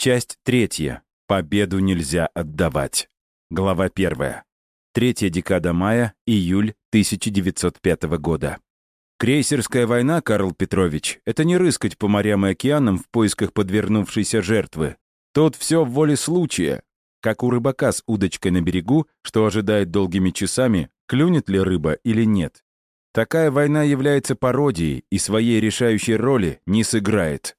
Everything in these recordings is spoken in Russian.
Часть третья. Победу нельзя отдавать. Глава первая. Третья декада мая, июль 1905 года. Крейсерская война, Карл Петрович, это не рыскать по морям и океанам в поисках подвернувшейся жертвы. Тут все в воле случая. Как у рыбака с удочкой на берегу, что ожидает долгими часами, клюнет ли рыба или нет. Такая война является пародией и своей решающей роли не сыграет.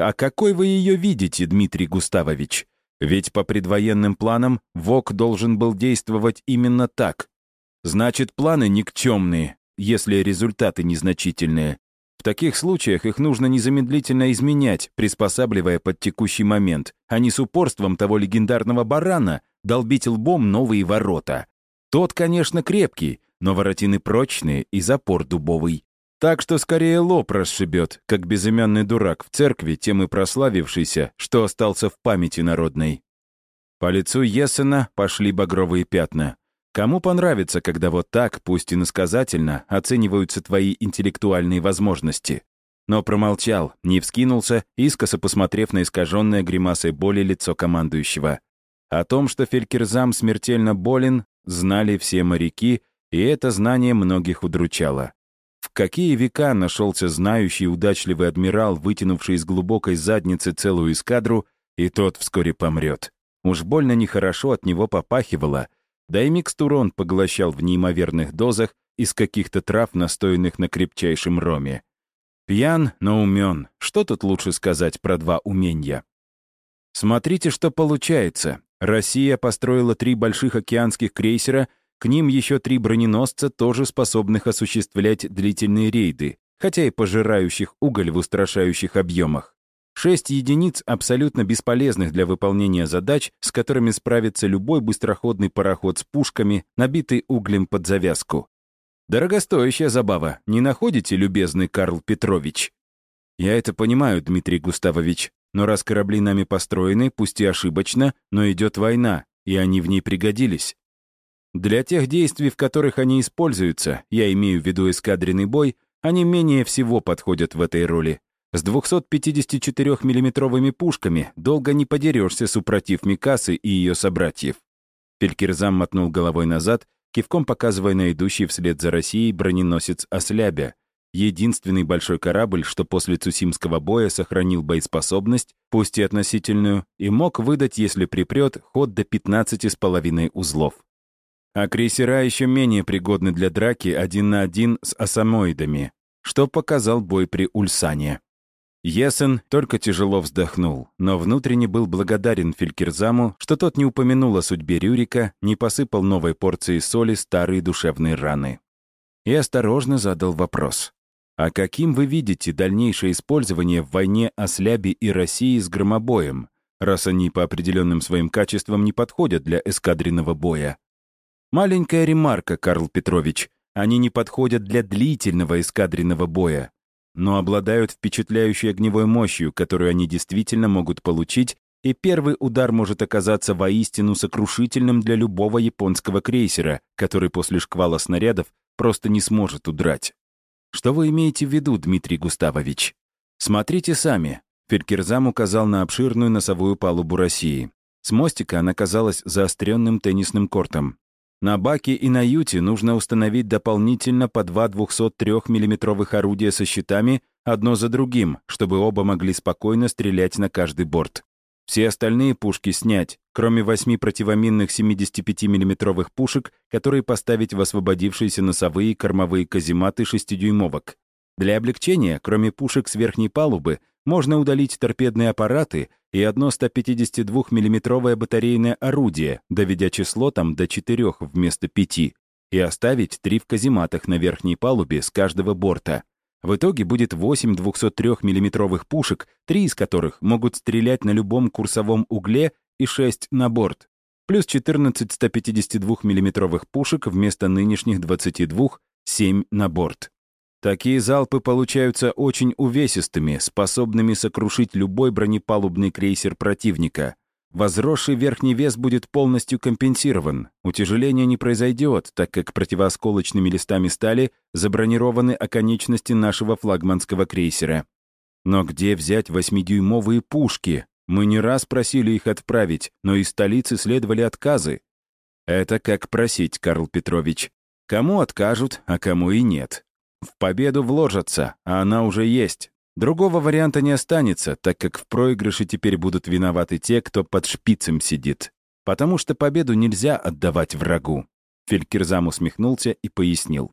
А какой вы ее видите, Дмитрий Густавович? Ведь по предвоенным планам ВОК должен был действовать именно так. Значит, планы никчемные, если результаты незначительные. В таких случаях их нужно незамедлительно изменять, приспосабливая под текущий момент, а не с упорством того легендарного барана долбить лбом новые ворота. Тот, конечно, крепкий, но воротины прочные и запор дубовый. Так что скорее лоб расшибет, как безымянный дурак в церкви, тем и прославившийся, что остался в памяти народной. По лицу Есена пошли багровые пятна. Кому понравится, когда вот так, пусть и насказательно, оцениваются твои интеллектуальные возможности? Но промолчал, не вскинулся, искоса посмотрев на искаженное гримасой боли лицо командующего. О том, что Фелькерзам смертельно болен, знали все моряки, и это знание многих удручало. Какие века нашелся знающий удачливый адмирал, вытянувший из глубокой задницы целую эскадру, и тот вскоре помрет. Уж больно нехорошо от него попахивало, да и микстур он поглощал в неимоверных дозах из каких-то трав, настоянных на крепчайшем роме. Пьян, но умен. Что тут лучше сказать про два умения? Смотрите, что получается. Россия построила три больших океанских крейсера — к ним еще три броненосца, тоже способных осуществлять длительные рейды, хотя и пожирающих уголь в устрашающих объемах. Шесть единиц абсолютно бесполезных для выполнения задач, с которыми справится любой быстроходный пароход с пушками, набитый углем под завязку. Дорогостоящая забава, не находите, любезный Карл Петрович? Я это понимаю, Дмитрий Густавович, но раз корабли нами построены, пусть и ошибочно, но идет война, и они в ней пригодились. Для тех действий, в которых они используются, я имею в виду эскадренный бой, они менее всего подходят в этой роли. С 254 миллиметровыми пушками долго не подерешься, супротив Микасы и ее собратьев. Пелькерзам мотнул головой назад, кивком показывая на идущий вслед за Россией броненосец «Ослябя», единственный большой корабль, что после Цусимского боя сохранил боеспособность, пусть и относительную, и мог выдать, если припрет, ход до 15,5 узлов а крейсера еще менее пригодны для драки один на один с асамоидами, что показал бой при Ульсане. Есен только тяжело вздохнул, но внутренне был благодарен Фелькерзаму, что тот не упомянул о судьбе Рюрика, не посыпал новой порции соли старые душевные раны. И осторожно задал вопрос. А каким вы видите дальнейшее использование в войне о и России с громобоем, раз они по определенным своим качествам не подходят для эскадренного боя? Маленькая ремарка, Карл Петрович. Они не подходят для длительного эскадренного боя, но обладают впечатляющей огневой мощью, которую они действительно могут получить, и первый удар может оказаться воистину сокрушительным для любого японского крейсера, который после шквала снарядов просто не сможет удрать. Что вы имеете в виду, Дмитрий Густавович? Смотрите сами. Фелькерзам указал на обширную носовую палубу России. С мостика она казалась заостренным теннисным кортом. На баке и на юте нужно установить дополнительно по два 203 миллиметровых орудия со щитами одно за другим, чтобы оба могли спокойно стрелять на каждый борт. Все остальные пушки снять, кроме восьми противоминных 75 миллиметровых пушек, которые поставить в освободившиеся носовые и кормовые казематы шестидюймовок. Для облегчения, кроме пушек с верхней палубы, можно удалить торпедные аппараты и одно 152 миллиметровое батарейное орудие, доведя число там до 4 вместо 5, и оставить три в казематах на верхней палубе с каждого борта. В итоге будет 8 203 миллиметровых пушек, три из которых могут стрелять на любом курсовом угле и 6 на борт, плюс 14 152 миллиметровых пушек вместо нынешних 22, 7 на борт. Такие залпы получаются очень увесистыми, способными сокрушить любой бронепалубный крейсер противника. Возросший верхний вес будет полностью компенсирован. Утяжеление не произойдет, так как противоосколочными листами стали забронированы оконечности нашего флагманского крейсера. Но где взять восьмидюймовые пушки? Мы не раз просили их отправить, но из столицы следовали отказы. Это как просить, Карл Петрович. Кому откажут, а кому и нет. В победу вложатся, а она уже есть. Другого варианта не останется, так как в проигрыше теперь будут виноваты те, кто под шпицем сидит. Потому что победу нельзя отдавать врагу. Фелькерзам усмехнулся и пояснил.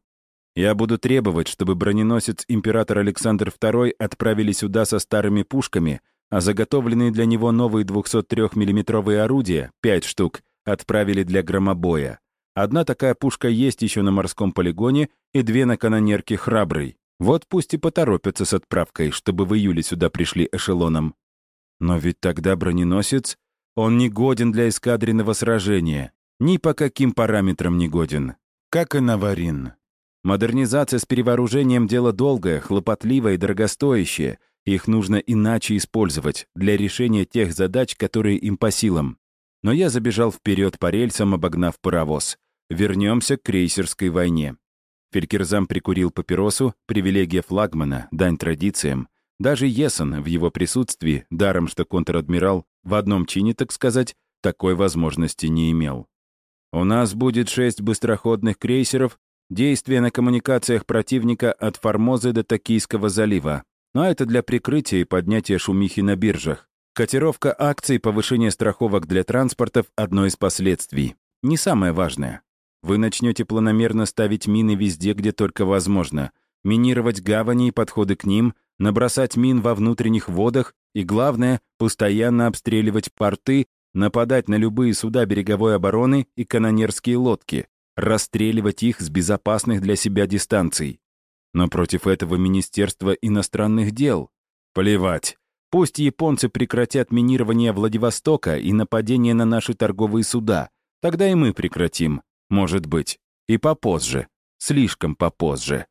«Я буду требовать, чтобы броненосец император Александр II отправили сюда со старыми пушками, а заготовленные для него новые 203 миллиметровые орудия, 5 штук, отправили для громобоя. Одна такая пушка есть еще на морском полигоне и две на канонерке «Храбрый». Вот пусть и поторопятся с отправкой, чтобы в июле сюда пришли эшелоном. Но ведь тогда броненосец, он не годен для эскадренного сражения, ни по каким параметрам не годен. Как и Наварин. Модернизация с перевооружением — дело долгое, хлопотливое и дорогостоящее. Их нужно иначе использовать для решения тех задач, которые им по силам. Но я забежал вперед по рельсам, обогнав паровоз. Вернемся к крейсерской войне. Фелькерзам прикурил папиросу, привилегия флагмана, дань традициям. Даже Есон в его присутствии, даром что контр-адмирал, в одном чине, так сказать, такой возможности не имел. У нас будет шесть быстроходных крейсеров, действия на коммуникациях противника от Формозы до Токийского залива. Но это для прикрытия и поднятия шумихи на биржах. Котировка акций, повышение страховок для транспортов — одно из последствий. Не самое важное. Вы начнете планомерно ставить мины везде, где только возможно, минировать гавани и подходы к ним, набросать мин во внутренних водах и, главное, постоянно обстреливать порты, нападать на любые суда береговой обороны и канонерские лодки, расстреливать их с безопасных для себя дистанций. Но против этого Министерство иностранных дел. Плевать. Пусть японцы прекратят минирование Владивостока и нападение на наши торговые суда. Тогда и мы прекратим. Может быть. И попозже. Слишком попозже.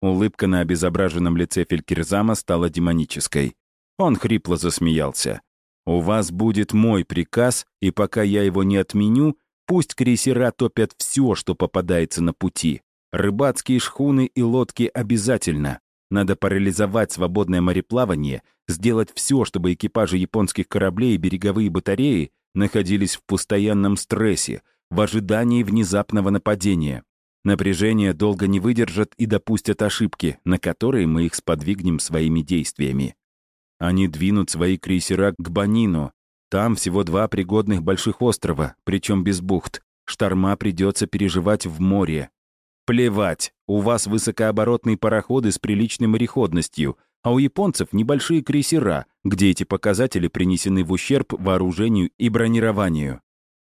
Улыбка на обезображенном лице Фелькерзама стала демонической. Он хрипло засмеялся. «У вас будет мой приказ, и пока я его не отменю, пусть крейсера топят все, что попадается на пути. Рыбацкие шхуны и лодки обязательно. Надо парализовать свободное мореплавание, сделать все, чтобы экипажи японских кораблей и береговые батареи находились в постоянном стрессе, в ожидании внезапного нападения. Напряжение долго не выдержат и допустят ошибки, на которые мы их сподвигнем своими действиями. Они двинут свои крейсера к Банину. Там всего два пригодных больших острова, причем без бухт. Шторма придется переживать в море. Плевать, у вас высокооборотные пароходы с приличной мореходностью, а у японцев небольшие крейсера, где эти показатели принесены в ущерб вооружению и бронированию.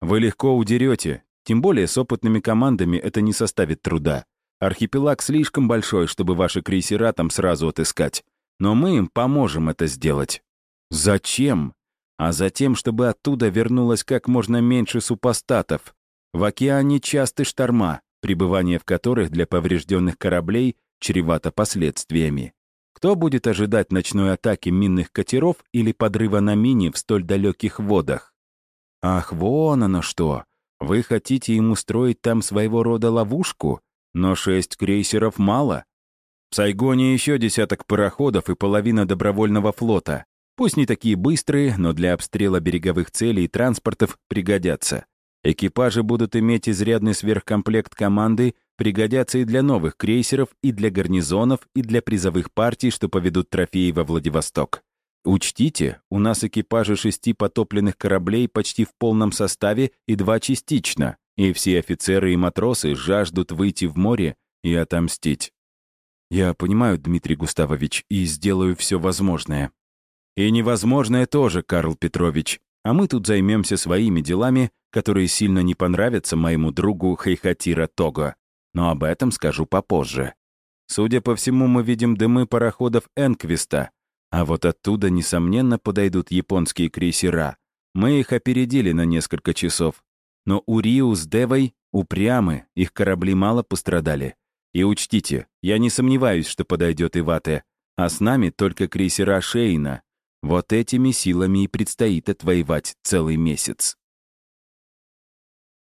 Вы легко удерете, тем более с опытными командами это не составит труда. Архипелаг слишком большой, чтобы ваши крейсера там сразу отыскать. Но мы им поможем это сделать. Зачем? А затем, чтобы оттуда вернулось как можно меньше супостатов. В океане часты шторма, пребывание в которых для поврежденных кораблей чревато последствиями. Кто будет ожидать ночной атаки минных катеров или подрыва на мине в столь далеких водах? Ах, вон оно что! Вы хотите им устроить там своего рода ловушку? Но шесть крейсеров мало. В Сайгоне еще десяток пароходов и половина добровольного флота. Пусть не такие быстрые, но для обстрела береговых целей и транспортов пригодятся. Экипажи будут иметь изрядный сверхкомплект команды, пригодятся и для новых крейсеров, и для гарнизонов, и для призовых партий, что поведут трофеи во Владивосток. Учтите, у нас экипажи шести потопленных кораблей почти в полном составе и два частично, и все офицеры и матросы жаждут выйти в море и отомстить. Я понимаю, Дмитрий Густавович, и сделаю все возможное. И невозможное тоже, Карл Петрович. А мы тут займемся своими делами, которые сильно не понравятся моему другу Хайхатира Того. Но об этом скажу попозже. Судя по всему, мы видим дымы пароходов Энквиста, а вот оттуда, несомненно, подойдут японские крейсера. Мы их опередили на несколько часов. Но Уриу с Девой упрямы, их корабли мало пострадали. И учтите, я не сомневаюсь, что подойдет Ивате, а с нами только крейсера Шейна. Вот этими силами и предстоит отвоевать целый месяц.